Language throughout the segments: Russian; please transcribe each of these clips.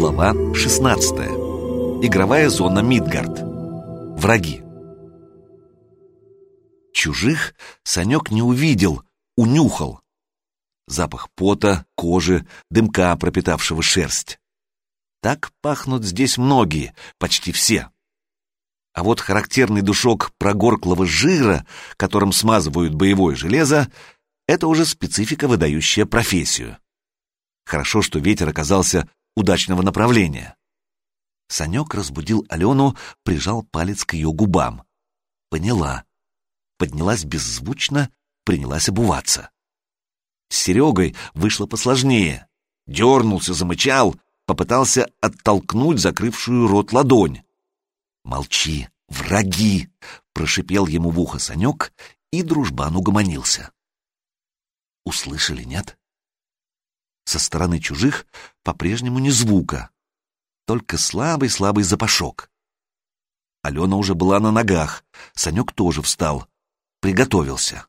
Глава 16. Игровая зона Мидгард. Враги. Чужих Санек не увидел, унюхал. Запах пота, кожи, дымка, пропитавшего шерсть. Так пахнут здесь многие, почти все. А вот характерный душок прогорклого жира, которым смазывают боевое железо, это уже специфика, выдающая профессию. Хорошо, что ветер оказался удачного направления. Санек разбудил Алену, прижал палец к ее губам. Поняла. Поднялась беззвучно, принялась обуваться. С Серегой вышло посложнее. Дернулся, замычал, попытался оттолкнуть закрывшую рот ладонь. «Молчи, враги!» — прошипел ему в ухо Санек, и дружбан угомонился. Услышали, нет? Со стороны чужих по-прежнему ни звука, только слабый-слабый запашок. Алена уже была на ногах, Санек тоже встал, приготовился.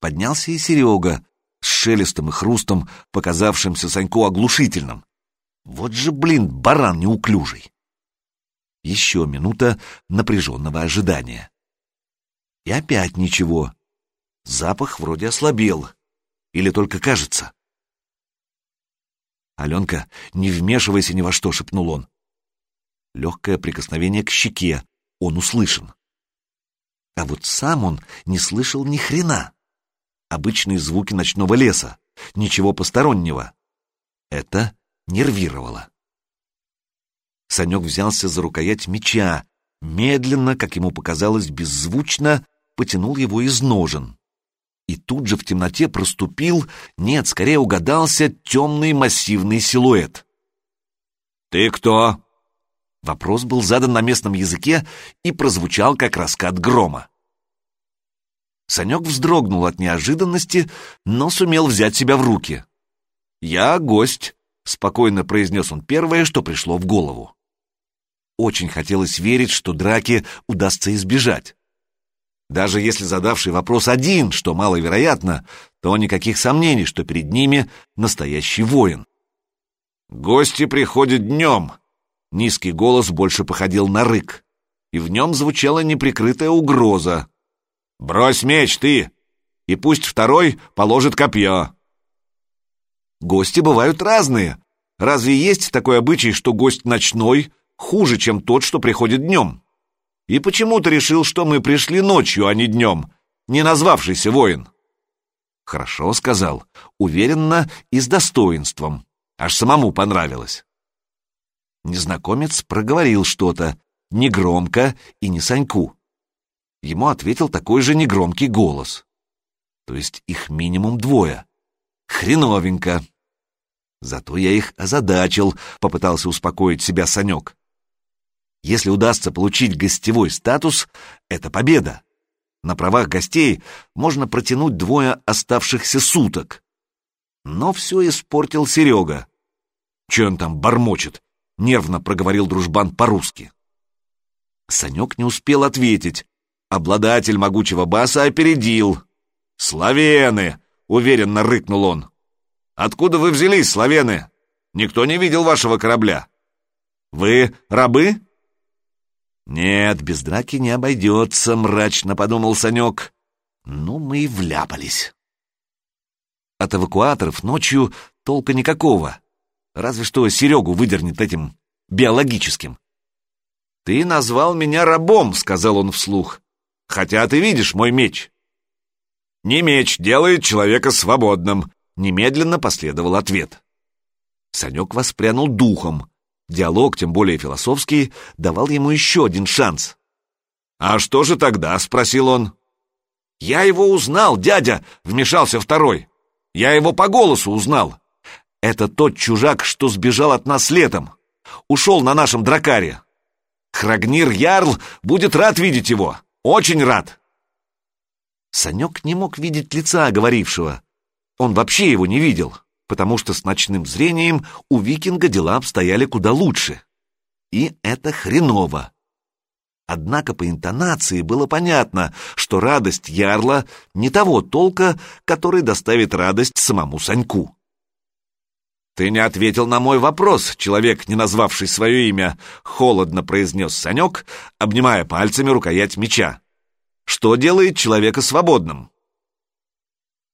Поднялся и Серега, с шелестом и хрустом, показавшимся Саньку оглушительным. Вот же, блин, баран неуклюжий. Еще минута напряженного ожидания. И опять ничего. Запах вроде ослабел. Или только кажется. «Аленка, не вмешивайся ни во что», — шепнул он. Легкое прикосновение к щеке. Он услышан. А вот сам он не слышал ни хрена. Обычные звуки ночного леса. Ничего постороннего. Это нервировало. Санек взялся за рукоять меча, медленно, как ему показалось, беззвучно потянул его из ножен. И тут же в темноте проступил, нет, скорее угадался, темный массивный силуэт. «Ты кто?» Вопрос был задан на местном языке и прозвучал, как раскат грома. Санек вздрогнул от неожиданности, но сумел взять себя в руки. «Я гость», — спокойно произнес он первое, что пришло в голову. Очень хотелось верить, что драки удастся избежать. Даже если задавший вопрос один, что маловероятно, то никаких сомнений, что перед ними настоящий воин. «Гости приходят днем!» Низкий голос больше походил на рык, и в нем звучала неприкрытая угроза. «Брось меч, ты! И пусть второй положит копье!» Гости бывают разные. Разве есть такой обычай, что гость ночной хуже, чем тот, что приходит днем? И почему ты решил, что мы пришли ночью, а не днем, не назвавшийся воин?» «Хорошо», — сказал, уверенно и с достоинством. Аж самому понравилось. Незнакомец проговорил что-то, негромко и не Саньку. Ему ответил такой же негромкий голос. То есть их минимум двое. Хреновенько. Зато я их озадачил, попытался успокоить себя Санек. Если удастся получить гостевой статус, это победа. На правах гостей можно протянуть двое оставшихся суток. Но все испортил Серега. Че он там бормочет? Нервно проговорил дружбан по-русски. Санек не успел ответить. Обладатель могучего баса опередил. «Славены!» — уверенно рыкнул он. «Откуда вы взялись, славены? Никто не видел вашего корабля. Вы рабы?» «Нет, без драки не обойдется», — мрачно подумал Санек. «Ну, мы и вляпались». От эвакуаторов ночью толка никакого. Разве что Серегу выдернет этим биологическим. «Ты назвал меня рабом», — сказал он вслух. «Хотя ты видишь мой меч». «Не меч делает человека свободным», — немедленно последовал ответ. Санек воспрянул духом. Диалог, тем более философский, давал ему еще один шанс. «А что же тогда?» — спросил он. «Я его узнал, дядя!» — вмешался второй. «Я его по голосу узнал. Это тот чужак, что сбежал от нас летом. Ушел на нашем дракаре. Храгнир Ярл будет рад видеть его. Очень рад!» Санек не мог видеть лица говорившего. Он вообще его не видел потому что с ночным зрением у викинга дела обстояли куда лучше. И это хреново. Однако по интонации было понятно, что радость ярла не того толка, который доставит радость самому Саньку. «Ты не ответил на мой вопрос, человек, не назвавший свое имя», — холодно произнес Санек, обнимая пальцами рукоять меча. «Что делает человека свободным?»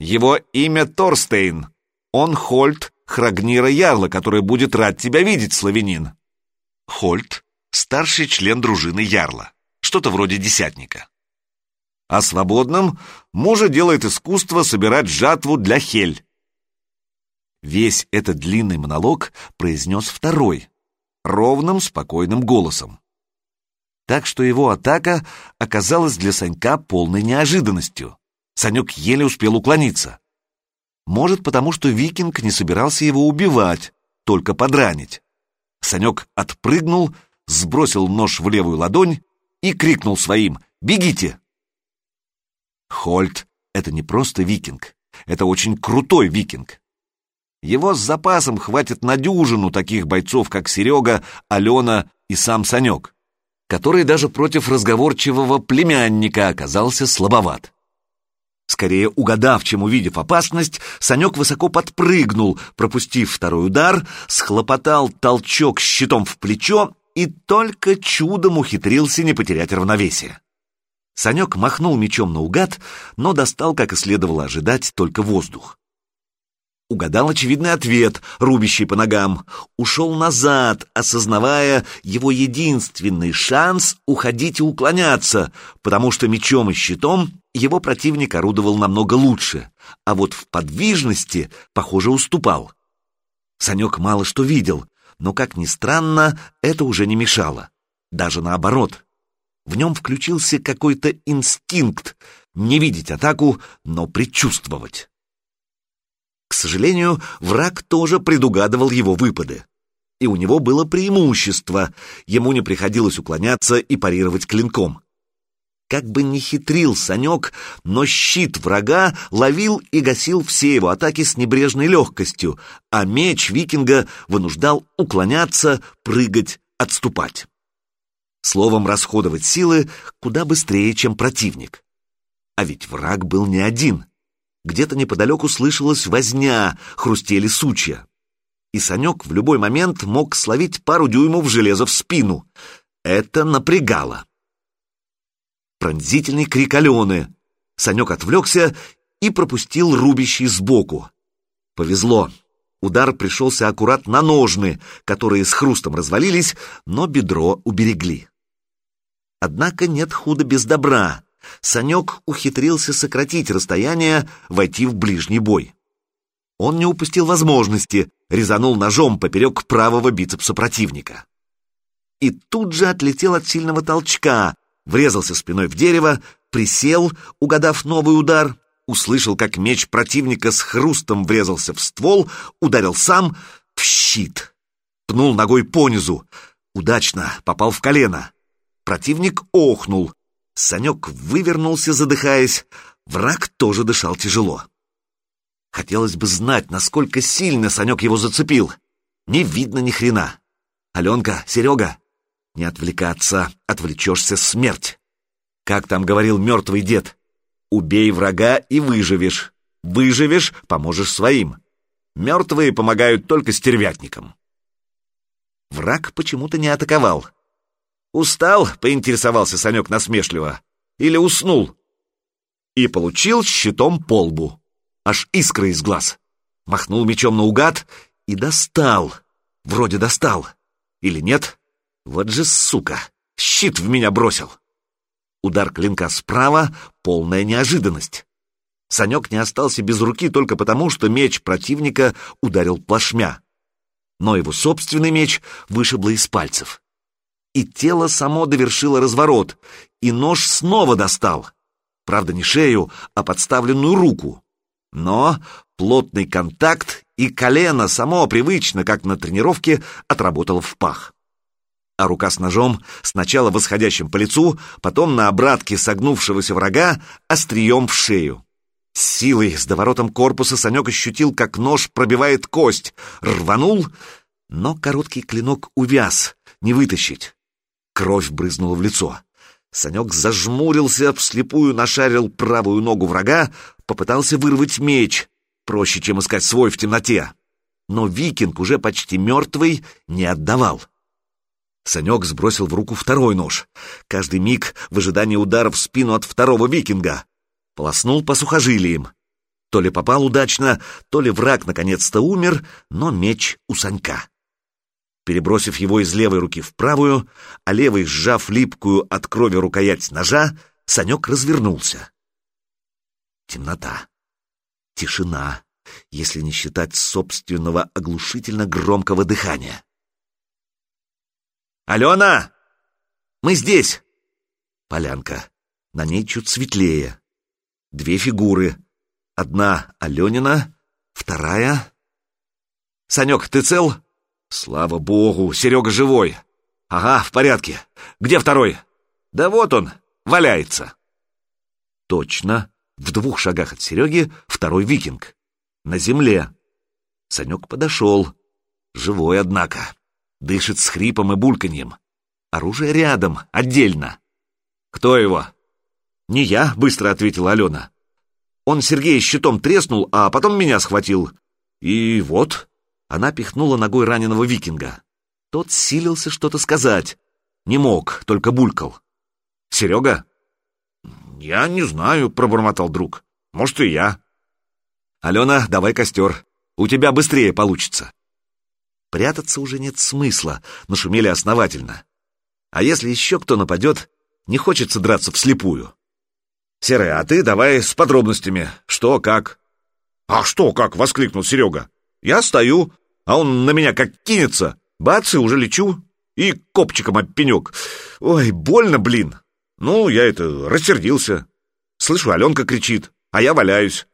«Его имя Торстейн. Он Хольт Храгнира Ярла, который будет рад тебя видеть, славянин». Хольт — старший член дружины Ярла, что-то вроде десятника. А свободным мужа делает искусство собирать жатву для Хель. Весь этот длинный монолог произнес второй, ровным, спокойным голосом. Так что его атака оказалась для Санька полной неожиданностью. Санек еле успел уклониться. Может, потому что викинг не собирался его убивать, только подранить. Санек отпрыгнул, сбросил нож в левую ладонь и крикнул своим «Бегите!». Хольт — это не просто викинг, это очень крутой викинг. Его с запасом хватит на дюжину таких бойцов, как Серега, Алена и сам Санек, который даже против разговорчивого племянника оказался слабоват. Скорее угадав, чем увидев опасность, Санек высоко подпрыгнул, пропустив второй удар, схлопотал толчок щитом в плечо и только чудом ухитрился не потерять равновесие. Санек махнул мечом наугад, но достал, как и следовало ожидать, только воздух. Угадал очевидный ответ, рубящий по ногам. Ушел назад, осознавая его единственный шанс уходить и уклоняться, потому что мечом и щитом его противник орудовал намного лучше, а вот в подвижности, похоже, уступал. Санек мало что видел, но, как ни странно, это уже не мешало. Даже наоборот. В нем включился какой-то инстинкт не видеть атаку, но предчувствовать. К сожалению, враг тоже предугадывал его выпады. И у него было преимущество, ему не приходилось уклоняться и парировать клинком. Как бы ни хитрил Санек, но щит врага ловил и гасил все его атаки с небрежной легкостью, а меч викинга вынуждал уклоняться, прыгать, отступать. Словом, расходовать силы куда быстрее, чем противник. А ведь враг был не один. Где-то неподалеку слышалась возня, хрустели сучья. И Санек в любой момент мог словить пару дюймов железа в спину. Это напрягало. Пронзительный крик Алены. Санек отвлекся и пропустил рубящий сбоку. Повезло. Удар пришелся аккурат на ножны, которые с хрустом развалились, но бедро уберегли. Однако нет худа без добра. Санек ухитрился сократить расстояние, войти в ближний бой. Он не упустил возможности, резанул ножом поперек правого бицепса противника. И тут же отлетел от сильного толчка, врезался спиной в дерево, присел, угадав новый удар, услышал, как меч противника с хрустом врезался в ствол, ударил сам в щит. Пнул ногой понизу. Удачно, попал в колено. Противник охнул, Санек вывернулся, задыхаясь. Враг тоже дышал тяжело. Хотелось бы знать, насколько сильно Санек его зацепил. Не видно ни хрена. Аленка, Серега, не отвлекаться, отвлечешься смерть. Как там говорил мертвый дед? Убей врага и выживешь. Выживешь, поможешь своим. Мертвые помогают только стервятникам. Враг почему-то не атаковал. «Устал?» — поинтересовался Санек насмешливо. «Или уснул?» И получил щитом по лбу. Аж искры из глаз. Махнул мечом наугад и достал. Вроде достал. Или нет? Вот же сука! Щит в меня бросил. Удар клинка справа — полная неожиданность. Санек не остался без руки только потому, что меч противника ударил плашмя. Но его собственный меч вышибло из пальцев и тело само довершило разворот, и нож снова достал. Правда, не шею, а подставленную руку. Но плотный контакт и колено само привычно, как на тренировке, отработало в пах. А рука с ножом сначала восходящим по лицу, потом на обратке согнувшегося врага острием в шею. С силой, с доворотом корпуса Санек ощутил, как нож пробивает кость, рванул, но короткий клинок увяз, не вытащить. Кровь брызнула в лицо. Санек зажмурился, вслепую нашарил правую ногу врага, попытался вырвать меч. Проще, чем искать свой в темноте. но викинг, уже почти мертвый, не отдавал. Санек сбросил в руку второй нож, каждый миг в ожидании удара в спину от второго викинга. Полоснул по сухожилиям. То ли попал удачно, то ли враг наконец-то умер, но меч у Санька. Перебросив его из левой руки в правую, а левой сжав липкую от крови рукоять ножа, Санек развернулся. Темнота. Тишина, если не считать собственного оглушительно громкого дыхания. «Алена! Мы здесь!» Полянка. На ней чуть светлее. Две фигуры. Одна Аленина, вторая... «Санек, ты цел?» «Слава богу, Серега живой!» «Ага, в порядке. Где второй?» «Да вот он, валяется!» Точно, в двух шагах от Сереги второй викинг. На земле. Санек подошел. Живой, однако. Дышит с хрипом и бульканьем. Оружие рядом, отдельно. «Кто его?» «Не я», — быстро ответила Алена. «Он Сергея щитом треснул, а потом меня схватил. И вот...» Она пихнула ногой раненого викинга. Тот силился что-то сказать. Не мог, только булькал. «Серега?» «Я не знаю», — пробормотал друг. «Может, и я». «Алена, давай костер. У тебя быстрее получится». Прятаться уже нет смысла, нашумели основательно. А если еще кто нападет, не хочется драться вслепую. «Серый, а ты давай с подробностями. Что, как?» «А что, как?» — воскликнул Серега. «Я стою, а он на меня как кинется. Бац, и уже лечу. И копчиком об пенек. Ой, больно, блин!» Ну, я это, рассердился. Слышу, Аленка кричит, а я валяюсь.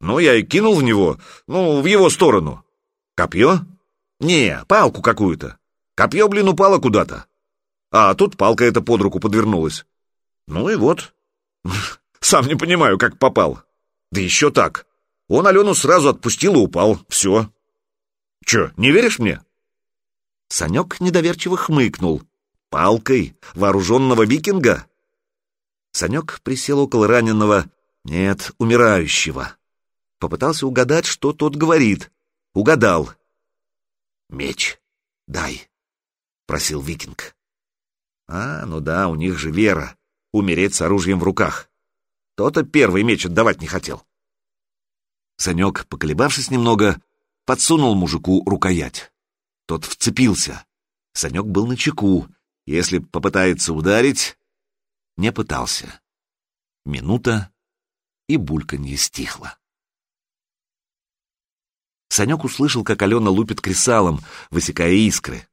Ну, я и кинул в него, ну, в его сторону. Копье? Не, палку какую-то. Копье, блин, упало куда-то. А тут палка эта под руку подвернулась. Ну и вот. Сам не понимаю, как попал. Да еще так. Он Алену сразу отпустил и упал. Все. Че, не веришь мне? Санек недоверчиво хмыкнул. Палкой вооруженного викинга? Санек присел около раненого, нет, умирающего. Попытался угадать, что тот говорит. Угадал. «Меч дай», — просил викинг. «А, ну да, у них же вера. Умереть с оружием в руках. То-то первый меч отдавать не хотел». Санек, поколебавшись немного, подсунул мужику рукоять. Тот вцепился. Санек был на чеку. Если попытается ударить, не пытался. Минута, и бульканье стихло. Санек услышал, как Алена лупит кресалом, высекая искры.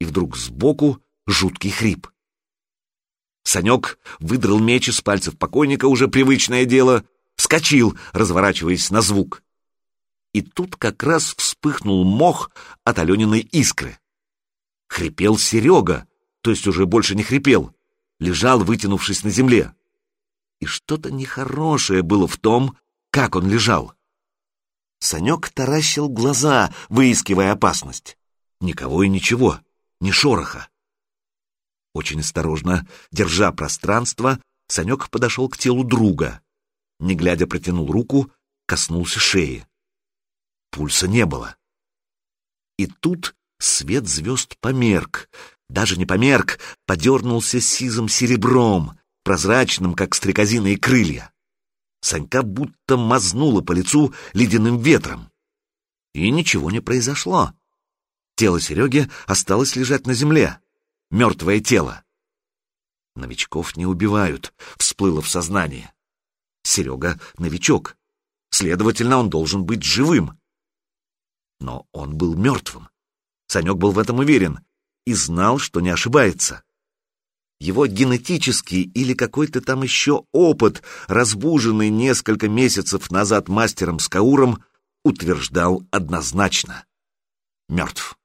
И вдруг сбоку жуткий хрип. Санек выдрал меч из пальцев покойника, уже привычное дело, вскочил, разворачиваясь на звук. И тут как раз вспыхнул мох от Алениной искры. Хрипел Серега, то есть уже больше не хрипел лежал, вытянувшись на земле. И что-то нехорошее было в том, как он лежал. Санек таращил глаза, выискивая опасность. Никого и ничего, ни шороха. Очень осторожно, держа пространство, Санек подошел к телу друга. Не глядя, протянул руку, коснулся шеи. Пульса не было. И тут свет звезд померк, даже не померк, подернулся сизым серебром, прозрачным, как стрекозиные крылья. Санька будто мазнуло по лицу ледяным ветром. И ничего не произошло. Тело Сереги осталось лежать на земле. Мертвое тело. Новичков не убивают, всплыло в сознание. Серега — новичок. Следовательно, он должен быть живым. Но он был мертвым. Санек был в этом уверен и знал, что не ошибается. Его генетический или какой-то там еще опыт, разбуженный несколько месяцев назад мастером Скауром, утверждал однозначно. Мертв.